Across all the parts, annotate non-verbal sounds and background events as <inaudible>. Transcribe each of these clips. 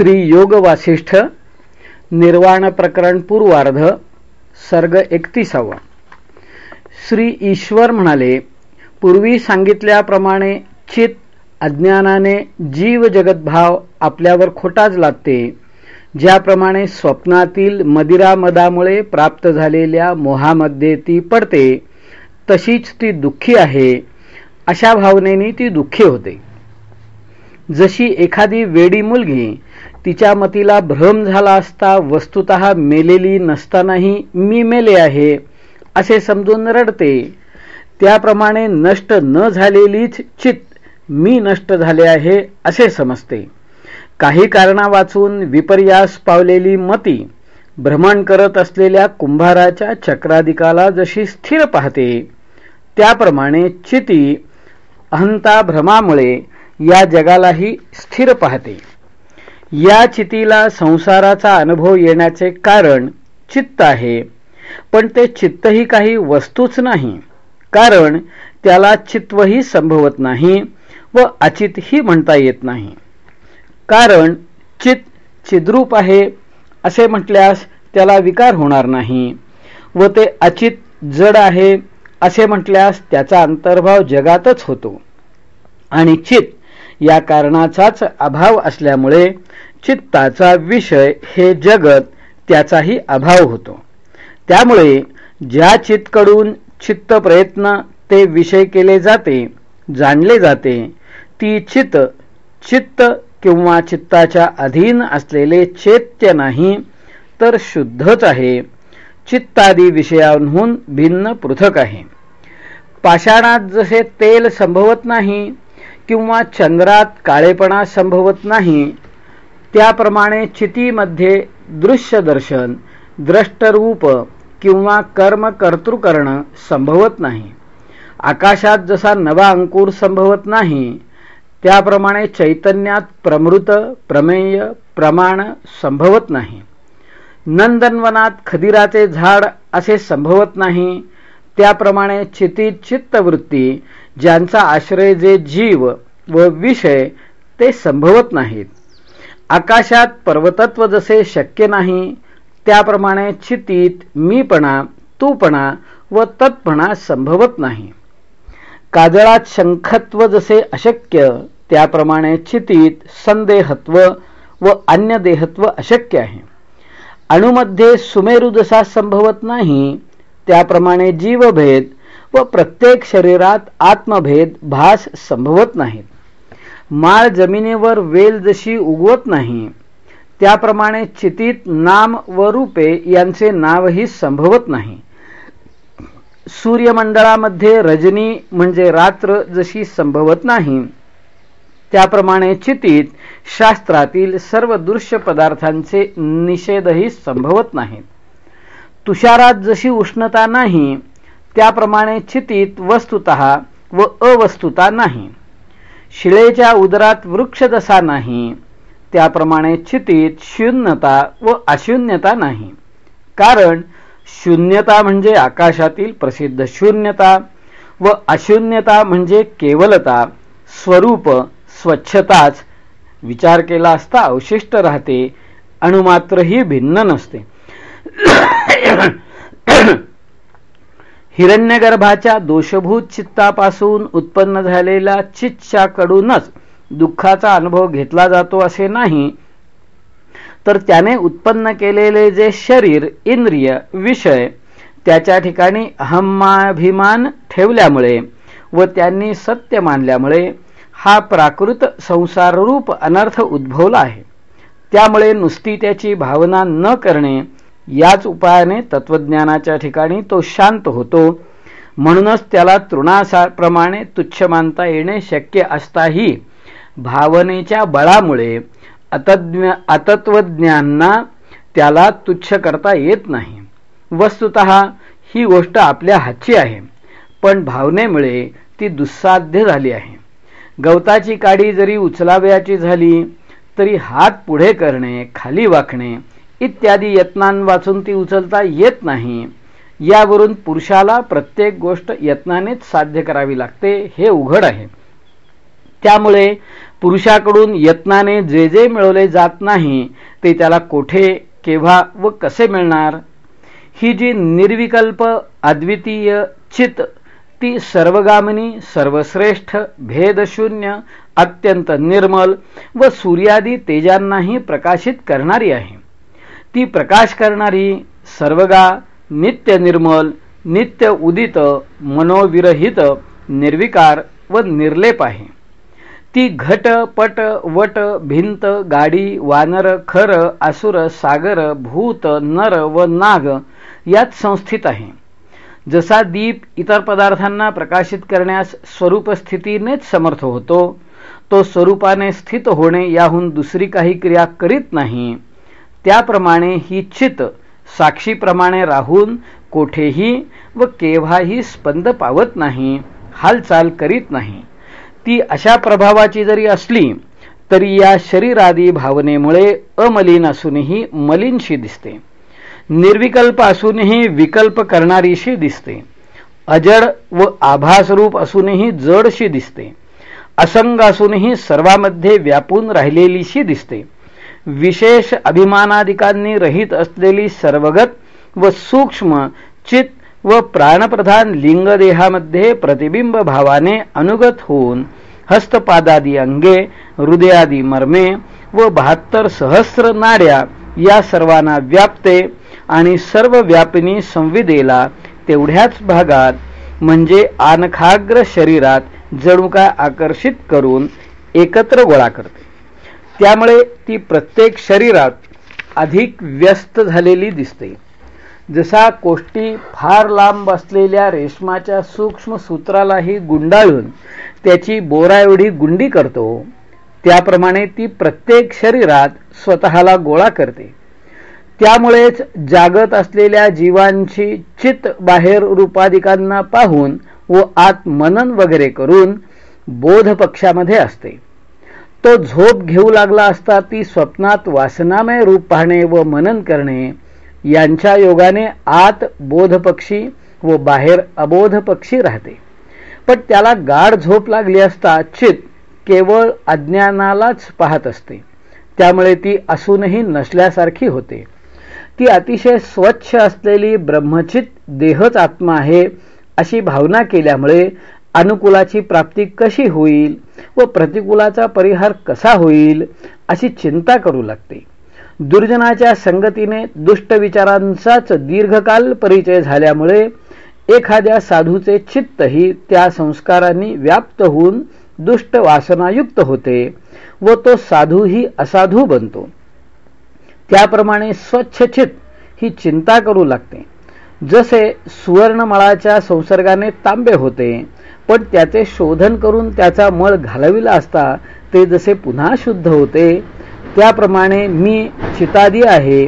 श्री योग वासिष्ठ निर्वाण प्रकरण पूर्वार्ध सर्ग एकतीसावा. श्री ईश्वर म्हणाले पूर्वी सांगितल्याप्रमाणे चित अज्ञानाने जीव जगतभाव आपल्यावर खोटाच लागते ज्याप्रमाणे स्वप्नातील मदिरामदामुळे प्राप्त झालेल्या मोहामध्ये ती पडते तशीच ती दुःखी आहे. अशा भावनेने ती दुःखी होते. जशी एखादी वेडी मुलगी तिच्या मतीला भ्रम झाला असता वस्तुत मेलेली नसतानाही मी मेले आहे असे समजून रडते. त्याप्रमाणे नष्ट न झालेलीच चित मी नष्ट झाले आहे असे समजते. काही कारणा वाचून विपर्यास पावलेली मती भ्रमण करत असलेल्या कुंभाराच्या चक्राधिकाला जशी स्थिर पाहते त्याप्रमाणे चिती अहंता भ्रमामुळे या जगालाही स्थिर पाहते. या चितीला संसाराचा अनुभव येण्याचे कारण चित्त आहे. पण ते चित्तही काही वस्तूच नाही. कारण त्याला चित्वही संभवत नाही व अचितही म्हणता येत नाही. कारण चित चिद्रूप आहे असे म्हटल्यास त्याला विकार होणार नाही व ते अचित जड आहे असे म्हटल्यास त्याचा अंतर्भाव जगातच होतो. आणि चित या कारणाचाच अभाव असल्यामुळे चित्ताचा विषय हे जगत त्याचाही अभाव होतो. त्यामुळे ज्या चित्तकडून चित्त प्रयत्न ते विषय केले जाते जाणले जाते ती चित्त चित्त किंवा चित्ताच्या अधीन असलेले चैत्य नाही तर शुद्धच आहे. चित्तादी विषयांहून भिन्न पृथक आहे. पाषाणात जसे तेल संभवत नाही किंवा चंद्रात काळेपणा संभवत नाही त्याप्रमाणे चितीमध्ये दृश्य दर्शन द्रष्टरूप किंवा कर्म कर्तृकर्ण संभवत नाही. आकाशात जसा नवा अंकुर संभवत नाही त्याप्रमाणे चैतन्यात प्रमृत प्रमेय प्रमाण संभवत नाही. नंदनवनात खदिराचे झाड असे संभवत नाही त्याप्रमाणे चितीत चित्तवृत्ती ज्यांचा आश्रय जे जीव व विषय ते संभवत नाहीत. आकाशात पर्वतत्व जसे शक्य नाही त्याप्रमाणे चितीत मीपणा तूपणा व तत्पणा संभवत नाही. काजळात शंखत्व जसे अशक्य त्याप्रमाणे चितीत संदेहत्व व अन्य देहत्व अशक्य आहे. अणुमध्ये सुमेरू जसा संभवत नाही त्याप्रमाणे जीवभेद व प्रत्येक शरीरात आत्मभेद भास संभवत नाहीत. माळ जमिनीवर वेल जशी उगवत नाही त्याप्रमाणे चितीत नाम व रूपे यांचे नावही संभवत नाही. सूर्यमंडळामध्ये रजनी म्हणजे रात्र जशी संभवत नाही त्याप्रमाणे चितीत शास्त्रातील सर्व दृश्य पदार्थांचे निषेधही संभवत नाहीत. तुषारात जशी उष्णता नाही त्याप्रमाणे चितीत वस्तुत व अवस्तुता नाही. शिळेच्या उदरात वृक्ष जसा नाही. त्याप्रमाणे चितीत शून्यता व अशून्यता नाही. कारण शून्यता म्हणजे आकाशातील प्रसिद्ध शून्यता व अशून्यता म्हणजे केवलता स्वरूप स्वच्छताच. विचार केला असता अवशिष्ट राहते अणुमात्रही भिन्न नसते. हिरण्यगर्भाच्या दोषभूत चित्तापासून उत्पन्न झालेल्या चिच्छाकडूनच दुःखाचा अनुभव घेतला जातो असे नाही. तर त्याने उत्पन्न केलेले जे शरीर इंद्रिय विषय त्याच्या ठिकाणी अहमाभिमान ठेवल्यामुळे व त्यांनी सत्य मानल्यामुळे हा प्राकृत संसाररूप अनर्थ उद्भवला आहे. त्यामुळे नुसती त्याची भावना न करणे याच उपायाने तत्वज्ञानाच्या ठिकाणी तो शांत होतो. म्हणूनच त्याला तृणासाप्रमाणे तुच्छ मानता येणे शक्य असताही भावनेच्या बळामुळे अतज्ञ अतत्वज्ञांना त्याला तुच्छ करता येत नाही. वस्तुत ही गोष्ट आपल्या हातची आहे पण भावनेमुळे ती दुस्साध्य झाली आहे. गवताची काडी जरी उचलावयाची झाली तरी हात पुढे करणे खाली वाकणे इत्यादी यत्नांवाचून ती उचलता येत नाही. यावरून पुरुषाला प्रत्येक गोष्ट यत्नानेच साध्य करावी लागते हे उघड आहे. त्यामुळे पुरुषाकडून यत्नाने जे जे मिळवले जात नाही ते त्याला कोठे केव्हा व कसे मिळणार? ही जी निर्विकल्प अद्वितीय चित ती सर्वगामिनी सर्वश्रेष्ठ भेदशून्य अत्यंत निर्मल व सूर्यादी तेजांनाही प्रकाशित करणारी आहे. ती प्रकाश करणारी सर्वगा नित्य निर्मल नित्य उदित मनोविरहित निर्विकार व निर्लेप आहे. ती घट पट वट भिंत गाडी वानर खर असुर सागर भूत नर व नाग यात संस्थित आहे. जसा दीप इतर पदार्थांना प्रकाशित करण्यास स्वरूप स्थितीनेच समर्थ होतो तो स्वरूपाने स्थित होणे याहून दुसरी काही क्रिया करीत नाही. त्याप्रमाणे ही चित साक्षीप्रमाणे राहून कोठेही व केव्हाही स्पंद पावत नाही हालचाल करीत नाही. ती अशा प्रभावाची जरी असली तरी या शरीरादी भावनेमुळे अमलिन असूनही मलिनशी दिसते. निर्विकल्प असूनही विकल्प करणारीशी दिसते. अजड व आभासरूप असूनही जडशी दिसते. असंग असूनही सर्वामध्ये व्यापून राहिलेलीशी दिसते. विशेष अभिमानादिकांनी रहित असलेली सर्वगत व सूक्ष्म चित व प्राणप्रधान लिंगदेहामध्ये प्रतिबिंब भावाने अनुगत होऊन हस्तपादादी अंगे हृदयादी मर्मे व बहात्तर सहस्र नाड्या या सर्वांना व्यापते आणि सर्व व्यापिनी संविदेला तेवढ्याच भागात म्हणजे आनखाग्र शरीरात जणू काय आकर्षित करून एकत्र गोळा करते. त्यामुळे ती प्रत्येक शरीरात अधिक व्यस्त झालेली दिसते. जसा कोष्टी फार लांब असलेल्या रेशमाच्या सूक्ष्म सूत्रालाही गुंडाळून त्याची बोराएवढी गुंडी करतो त्याप्रमाणे ती प्रत्येक शरीरात स्वतःला गोळा करते. त्यामुळेच जागत असलेल्या जीवांची चित बाहेर रूपाधिकांना पाहून व आत मनन वगैरे करून बोध पक्षामध्ये असते. तो झोप घेऊ लागला असता ती स्वप्नात वासनामय रूप पाहणे व मनन करणे. यांच्या योगाने आत बोध पक्षी व बाहेर अबोध पक्षी राहते. पण त्याला गाढ झोप लागली असता चित केवळ अज्ञानालाच पाहत असते. त्यामुळे ती असूनही नसल्यासारखी होते. ती अतिशय स्वच्छ असलेली ब्रह्मचित देहच आत्मा आहे अशी भावना केल्यामुळे अनुकूलाची प्राप्ती कशी होईल व प्रतिकूलाचा परिहार कसा होईल अशी चिंता करू लागते. दुर्जनाच्या संगतीने दुष्ट विचारांचाच दीर्घकाल परिचय झाल्यामुळे एखाद्या साधूचे चित्तही त्या संस्कारांनी व्याप्त होऊन दुष्ट वासनायुक्त होते व तो साधूही असाधू बनतो. त्याप्रमाणे स्वच्छ चित ही चिंता करू लागते. जसे सुवर्णमळाच्या संसर्गाने तांबे होते पण त्याचे शोधन करून त्याचा मळ घालविला असता ते जसे पुन्हा शुद्ध होते त्याप्रमाणे मी चितादी आहे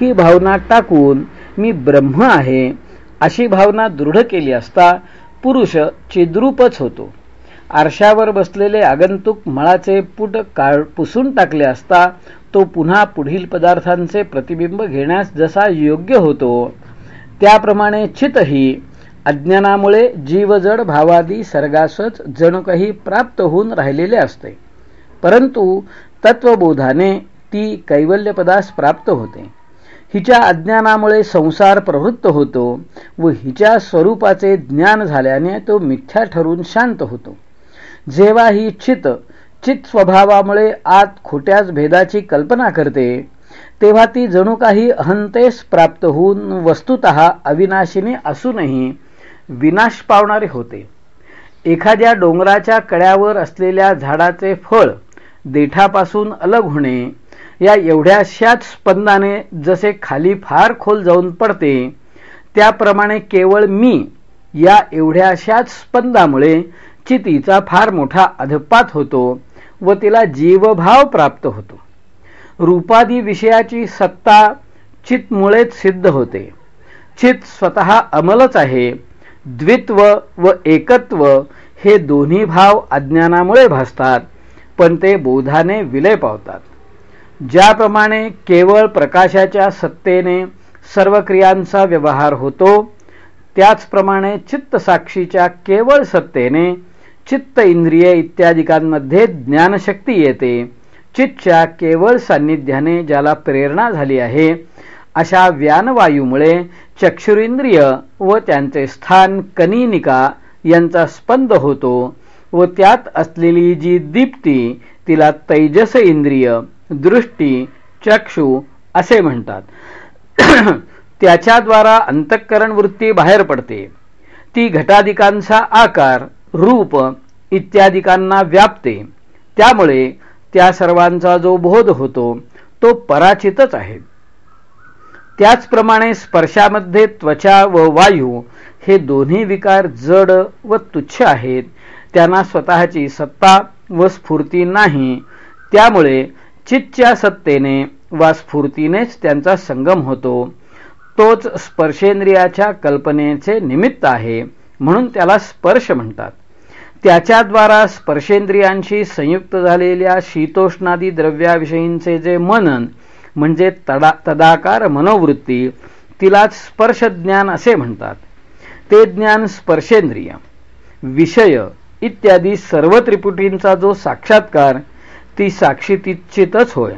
ही भावना टाकून मी ब्रह्म आहे अशी भावना दृढ केली असता पुरुष चिद्रूपच होतो. आरशावर बसलेले आगंतुक मळाचे पुट काळ पुसून टाकले असता तो पुन्हा पुढील पदार्थांचे प्रतिबिंब घेण्यास जसा योग्य होतो त्याप्रमाणे चितही अज्ञानामुळे जीवजड भावादी सर्गासच जणू काही प्राप्त होऊन राहिलेले असते. परंतु तत्वबोधाने ती कैवल्यपदास प्राप्त होते. हिच्या अज्ञानामुळे संसार प्रवृत्त होतो व हिच्या स्वरूपाचे ज्ञान झाल्याने तो मिथ्या ठरून शांत होतो. जेव्हा ही चित चित स्वभावामुळे आत खोट्याच भेदाची कल्पना करते तेव्हा ती जणू काही अहंतेस प्राप्त होऊन वस्तुत अविनाशिनी असूनही विनाश पावणारे होते. एखाद्या डोंगराच्या कड्यावर असलेल्या झाडाचे फळ देठापासून अलग होणे या एवढ्याशाच स्पंदाने जसे खाली फार खोल जाऊन पडते त्याप्रमाणे केवळ मी या एवढ्याशाच स्पंदामुळे चितीचा फार मोठा अधपात होतो व तिला जीवभाव प्राप्त होतो. रूपादी विषयाची सत्ता चितमुळेच सिद्ध होते. चित स्वतः अमलच आहे. द्वित्व व एकत्व हे दोन्ही भाव अज्ञानामुळे भासतात पण ते बोधाने विलय पावतात. ज्याप्रमाणे केवळ प्रकाशाच्या सत्तेने सर्व क्रियांचा व्यवहार होतो त्याचप्रमाणे चित्तसाक्षीच्या केवळ सत्तेने चित्त इंद्रिय इत्यादिकांमध्ये ज्ञानशक्ती येते. चित्तच्या केवळ सान्निध्याने ज्याला प्रेरणा झाली आहे अशा व्यानवायूमुळे चक्षुरेंद्रिय व त्यांचे स्थान कनिनिका यांचा स्पंद होतो व त्यात असलेली जी दीप्ती तिला तैजस इंद्रिय दृष्टी चक्षु असे म्हणतात. <clears throat> त्याच्याद्वारा अंतःकरण वृत्ती बाहेर पडते. ती घटाधिकांचा आकार रूप इत्यादिकांना व्यापते. त्यामुळे त्या सर्वांचा जो बोध होतो तो पराचितच आहे. त्याचप्रमाणे स्पर्शामध्ये त्वचा व वायू हे दोन्ही विकार जड व तुच्छ आहेत. त्यांना स्वतःची सत्ता व स्फूर्ती नाही. त्यामुळे चितच्या सत्तेने वा स्फूर्तीनेच त्यांचा संगम होतो. तोच स्पर्शेंद्रियाच्या कल्पनेचे निमित्त आहे म्हणून त्याला स्पर्श म्हणतात. त्याच्याद्वारा स्पर्शेंद्रियांशी संयुक्त झालेल्या शीतोष्णादी द्रव्याविषयींचे जे मनन म्हणजे तडा तदाकार मनोवृत्ती तिलाच स्पर्शज्ञान असे म्हणतात. ते ज्ञान स्पर्शेंद्रिय विषय इत्यादी सर्व त्रिपुटींचा जो साक्षात्कार ती साक्षीतिचितच होय.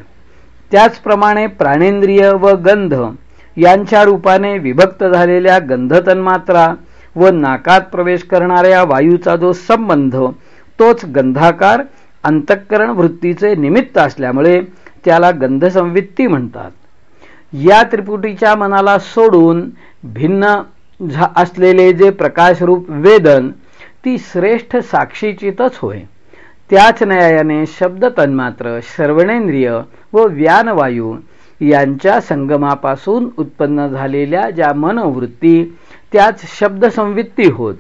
त्याचप्रमाणे प्राणेंद्रिय व गंध यांच्या रूपाने विभक्त झालेल्या गंधतन्मात्रा व नाकात प्रवेश करणाऱ्या वायूचा जो संबंध तोच गंधाकार अंतःकरण वृत्तीचे निमित्त असल्यामुळे त्याला गंधसंवित्ती म्हणतात. या त्रिपुटीच्या मनाला सोडून भिन्न असलेले जे प्रकाशरूप वेदन ती श्रेष्ठ साक्षीचितच होय. त्याच न्यायाने शब्द तन्मात्र श्रवणेंद्रिय व व्यानवायू यांच्या संगमापासून उत्पन्न झालेल्या ज्या मनोवृत्ती त्याच शब्दसंवित्ती होत.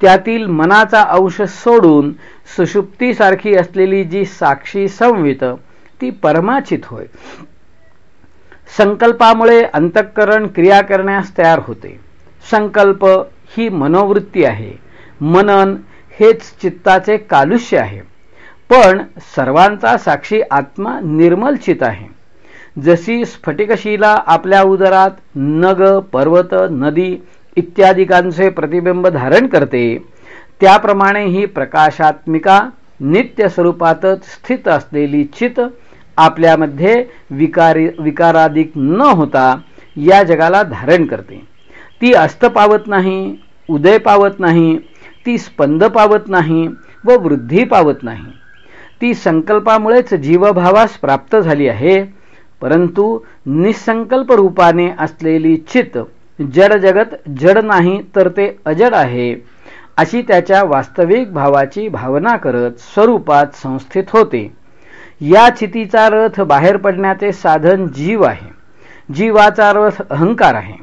त्यातील मनाचा अंश सोडून सुषुप्तीसारखी असलेली जी साक्षी संवित ती परमाचित होय. संकल्पामुळे अंतःकरण क्रिया करण्यास तयार होते. संकल्प ही मनोवृत्ती आहे. मनन हेच चित्ताचे कालुष्य आहे. पण सर्वांचा साक्षी आत्मा निर्मल चित आहे. जशी स्फटिकशिला आपल्या उदरात नग पर्वत नदी इत्यादिकांचे प्रतिबिंब धारण करते त्याप्रमाणे ही प्रकाशात्मिका नित्य स्वरूपातच स्थित असलेली चित आपल्यामध्ये विकारी विकाराधिक न होता या जगाला धारण करते. ती अस्त पावत नाही उदय पावत नाही ती स्पंद पावत नाही व वृद्धी पावत नाही. ती संकल्पामुळेच जीवभावास प्राप्त झाली आहे परंतु निसंकल्प रूपाने असलेली चित जड जगत जड नाही तर ते अजड आहे अशी त्याच्या वास्तविक भावाची भावना करत स्वरूपात संस्थित होते. या चितीचा रथ बाहेर पडण्याचे साधन जीव आहे. जीवाचा रथ अहंकार आहे.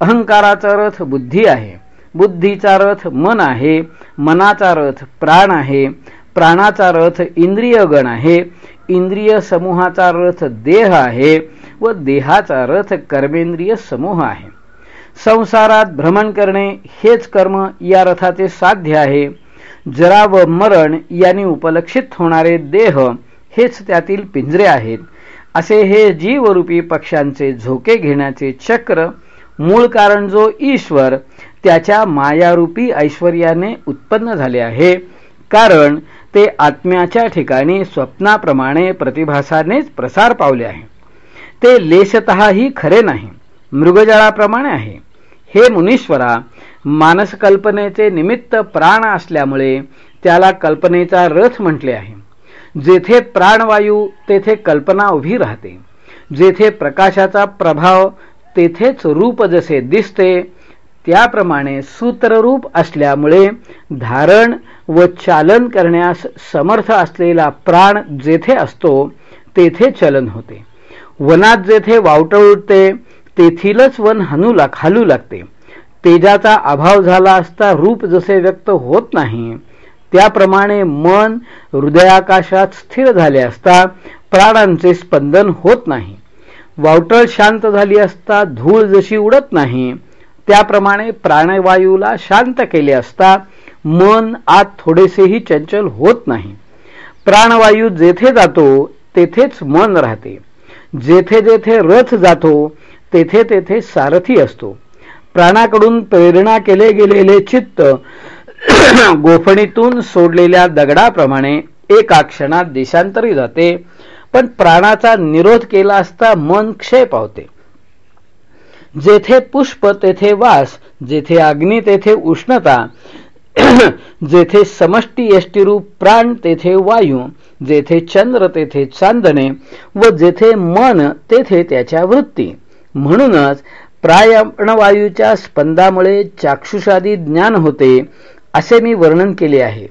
अहंकाराचा रथ बुद्धी आहे. बुद्धीचा रथ मन आहे. मनाचा रथ प्राण आहे. प्राणाचा रथ इंद्रिय गण आहे. इंद्रिय समूहाचा रथ देह आहे व देहाचा रथ कर्मेंद्रिय समूह आहे. संसारात भ्रमण करणे हेच कर्म या रथाचे साध्य आहे. जरा व मरण यांनी उपलक्षित होणारे देह हेच त्यातील पिंजरे आहेत. असे हे जीवरूपी पक्षांचे झोके घेण्याचे चक्र मूळ कारण जो ईश्वर त्याच्या मायारूपी ऐश्वर्याने उत्पन्न झाले आहे. कारण ते आत्म्याच्या ठिकाणी स्वप्नाप्रमाणे प्रतिभासानेच प्रसार पावले आहे. ते लेशतही खरे नाही मृगजळाप्रमाणे आहे. हे मुनीश्वरा मानसकल्पनेचे निमित्त प्राण असल्यामुळे त्याला कल्पनेचा रथ म्हटले आहे. जेथे प्राणवायू तेथे कल्पना उभी राहते. जेथे प्रकाशाचा प्रभाव तेथेच रूप जसे दिसते त्याप्रमाणे सूत्ररूप असल्यामुळे धारण व चालन करण्यास समर्थ असलेला प्राण जेथे असतो तेथे चलन होते. वनात जेथे वावटळ उठते तेथीलच वन हनू लाग हलू लागते. तेजाचा अभाव झाला असता रूप जसे व्यक्त होत नाही त्याप्रमाणे मन हृदयाकाशात स्थिर झाले असता प्राणांचे स्पंदन होत नाही. वावटळ शांत झाली असता धूळ जशी उडत नाही त्याप्रमाणे प्राणवायूला शांत केले असता मन आत थोडेसेही चंचल होत नाही. प्राणवायू जेथे जातो तेथेच मन राहते. जेथे जेथे रथ जातो तेथे तेथे सारथी असतो. प्राणाकडून प्रेरणा केले गेलेले चित्त <coughs> गोफणीतून सोडलेल्या दगडाप्रमाणे एका क्षणात देशांतरी जाते पण प्राणाचा निरोध केला असता मन क्षय पावते. जेथे पुष्प तेथे वास जेथे अग्नी तेथे उष्णता <coughs> जेथे समष्टी यष्टीरूप प्राण तेथे वायू जेथे चंद्र तेथे चांदणे व जेथे मन तेथे त्याच्या वृत्ती. म्हणूनच प्रायणवायूच्या स्पंदामुळे चाक्षुषादी ज्ञान होते असे मी वर्णन केले आहे.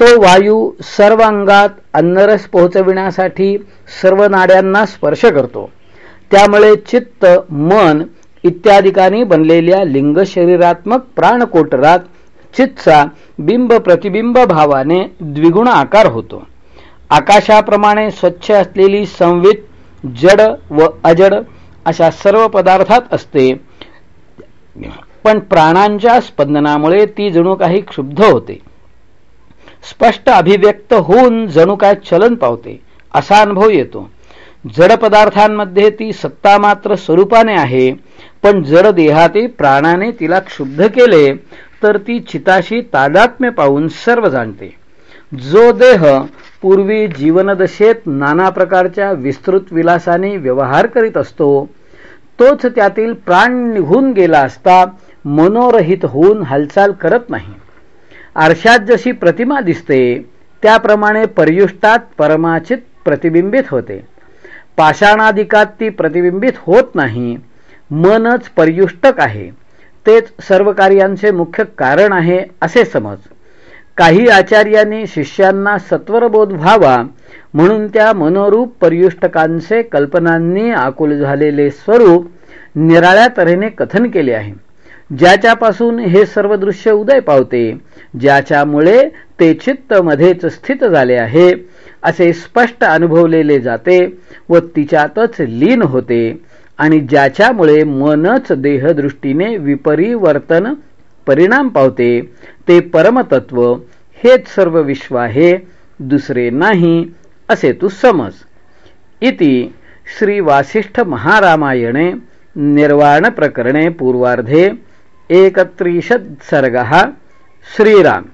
तो वायू सर्व अंगात अन्नरस पोहोचविण्यासाठी सर्व नाड्यांना स्पर्श करतो. त्यामुळे चित्त मन इत्यादिकांनी बनलेल्या लिंग शरीरात्मक प्राणकोटरात चित्तचा बिंब प्रतिबिंब भावाने द्विगुण आकार होतो. आकाशाप्रमाणे स्वच्छ असलेली संवित जड व अजड अशा सर्व पदार्थात असते. पण प्राणांच्या स्पंदनामुळे ती जणू काही क्षुब्ध होते. स्पष्ट अभिव्यक्त होऊन जणू काय चलन पावते असा अनुभव येतो. जड पदार्थांमध्ये ती सत्ता मात्र स्वरूपाने आहे पण जड देहाती प्राणाने तिला क्षुब्ध केले तर ती चिताशी तादात्म्य पाहून सर्व जाणते. जो देह पूर्वी जीवनदशेत नाना प्रकारच्या विस्तृत विलासाने व्यवहार करीत असतो तोच त्यातील प्राण निघून गेला असता मनोरहित होऊन हालचाल करत नाही. आरशात जशी प्रतिमा दिसते त्याप्रमाणे पर्युष्टात परमाचित प्रतिबिंबित होते. पाषाणाधिकात ती प्रतिबिंबित होत नाही मनच पर्युष्टक आहे. तेच सर्व कार्यांचे मुख्य कारण आहे असे समज. काही आचार्यांनी शिष्यांना सत्वरबोध व्हावा म्हणून त्या मनोरूप पर्युष्टकांचे कल्पनांनी आकुल झालेले स्वरूप निराळ्या तऱ्हेने कथन केले आहे. ज्याच्यापासून हे सर्व दृश्य उदय पावते ज्याच्यामुळे ते चित्त मध्येच स्थित झाले आहे असे स्पष्ट अनुभवलेले जाते व तिच्यातच लीन होते आणि ज्याच्यामुळे मनच देहदृष्टीने विपरिवर्तन परिणाम पावते ते परमतत्व हेच सर्व विश्व आहे दुसरे नाही असे तू समज. इति श्री वासिष्ठ महारामायणे निर्वाण प्रकरणे पूर्वार्धे एकत्रिशत् सर्गः श्रीराम।